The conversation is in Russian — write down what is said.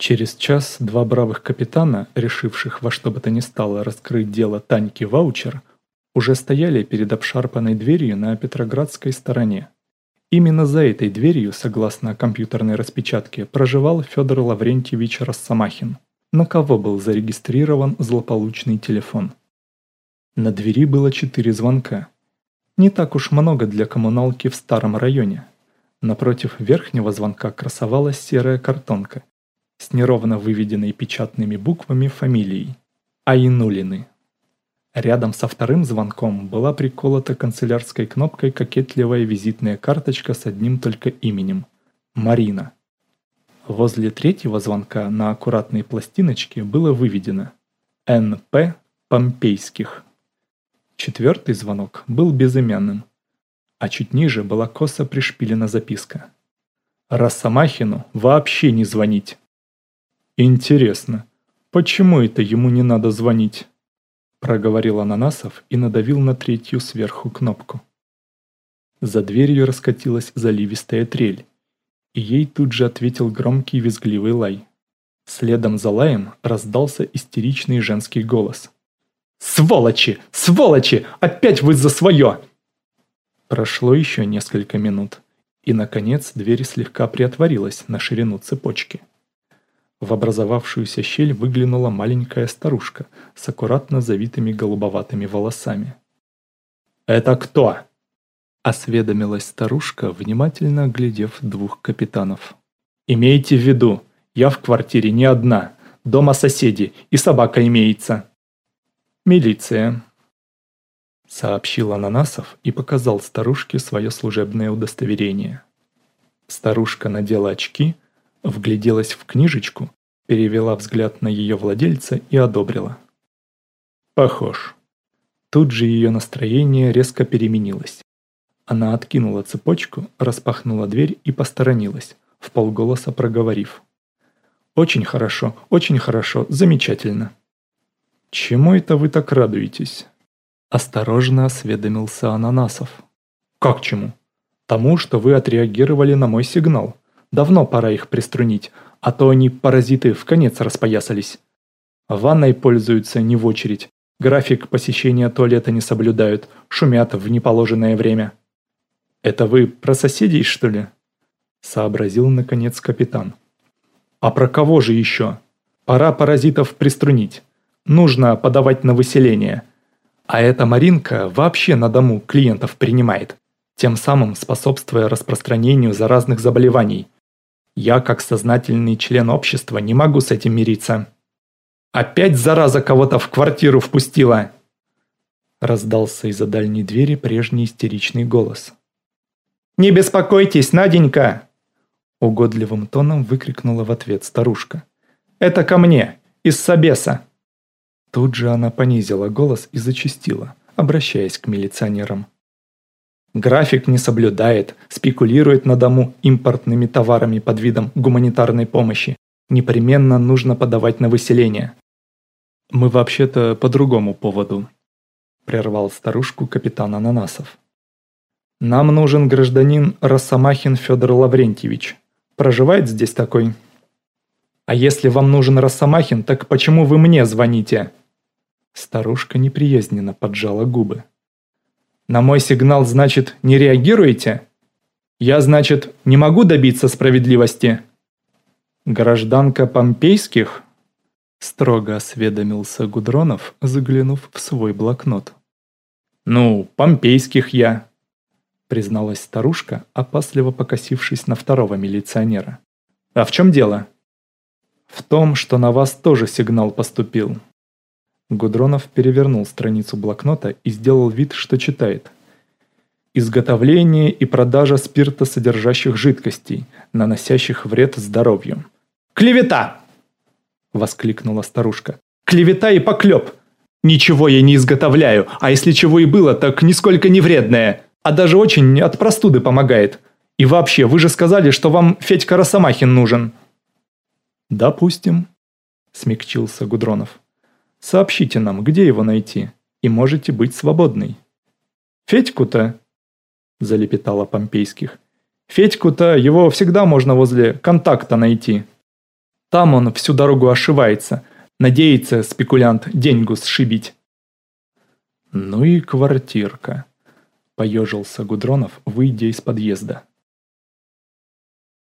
Через час два бравых капитана, решивших во что бы то ни стало раскрыть дело Таньки Ваучер, уже стояли перед обшарпанной дверью на Петроградской стороне. Именно за этой дверью, согласно компьютерной распечатке, проживал Федор Лаврентьевич Росомахин, на кого был зарегистрирован злополучный телефон. На двери было четыре звонка. Не так уж много для коммуналки в старом районе. Напротив верхнего звонка красовалась серая картонка, с неровно выведенной печатными буквами фамилией Айнулины. Рядом со вторым звонком была приколота канцелярской кнопкой кокетливая визитная карточка с одним только именем – Марина. Возле третьего звонка на аккуратной пластиночке было выведено «НП Помпейских». Четвертый звонок был безымянным, а чуть ниже была косо пришпилена записка. «Росомахину вообще не звонить!» «Интересно, почему это ему не надо звонить?» Проговорил Ананасов и надавил на третью сверху кнопку. За дверью раскатилась заливистая трель, и ей тут же ответил громкий визгливый лай. Следом за лаем раздался истеричный женский голос. «Сволочи! Сволочи! Опять вы за свое!» Прошло еще несколько минут, и, наконец, дверь слегка приотворилась на ширину цепочки. В образовавшуюся щель выглянула маленькая старушка с аккуратно завитыми голубоватыми волосами. «Это кто?» – осведомилась старушка, внимательно оглядев двух капитанов. «Имейте в виду, я в квартире не одна, дома соседи и собака имеется». «Милиция», – сообщил Ананасов и показал старушке свое служебное удостоверение. Старушка надела очки – Вгляделась в книжечку, перевела взгляд на ее владельца и одобрила. «Похож». Тут же ее настроение резко переменилось. Она откинула цепочку, распахнула дверь и посторонилась, в полголоса проговорив. «Очень хорошо, очень хорошо, замечательно». «Чему это вы так радуетесь?» Осторожно осведомился Ананасов. «Как чему?» «Тому, что вы отреагировали на мой сигнал. Давно пора их приструнить, а то они, паразиты, в конец распоясались. Ванной пользуются не в очередь. График посещения туалета не соблюдают, шумят в неположенное время. «Это вы про соседей, что ли?» Сообразил, наконец, капитан. «А про кого же еще? Пора паразитов приструнить. Нужно подавать на выселение. А эта Маринка вообще на дому клиентов принимает, тем самым способствуя распространению заразных заболеваний. Я, как сознательный член общества, не могу с этим мириться. Опять зараза кого-то в квартиру впустила!» Раздался из-за дальней двери прежний истеричный голос. «Не беспокойтесь, Наденька!» Угодливым тоном выкрикнула в ответ старушка. «Это ко мне, из Собеса!» Тут же она понизила голос и зачастила, обращаясь к милиционерам. График не соблюдает, спекулирует на дому импортными товарами под видом гуманитарной помощи. Непременно нужно подавать на выселение. «Мы вообще-то по другому поводу», – прервал старушку капитан Ананасов. «Нам нужен гражданин Росомахин Федор Лаврентьевич. Проживает здесь такой?» «А если вам нужен Росомахин, так почему вы мне звоните?» Старушка неприязненно поджала губы. На мой сигнал, значит, не реагируете? Я, значит, не могу добиться справедливости? Гражданка Помпейских? Строго осведомился Гудронов, заглянув в свой блокнот. «Ну, помпейских я», — призналась старушка, опасливо покосившись на второго милиционера. «А в чем дело?» «В том, что на вас тоже сигнал поступил. Гудронов перевернул страницу блокнота и сделал вид, что читает. «Изготовление и продажа спиртосодержащих жидкостей, наносящих вред здоровью». «Клевета!» – воскликнула старушка. «Клевета и поклеп! Ничего я не изготовляю, а если чего и было, так нисколько не вредное, а даже очень от простуды помогает. И вообще, вы же сказали, что вам Федька Росомахин нужен». «Допустим», – смягчился Гудронов. Сообщите нам, где его найти, и можете быть свободной». «Федьку-то?» – залепетала Помпейских. «Федьку-то его всегда можно возле контакта найти». Там он всю дорогу ошивается, надеется спекулянт деньгу сшибить. Ну и квартирка, поежился Гудронов, выйдя из подъезда.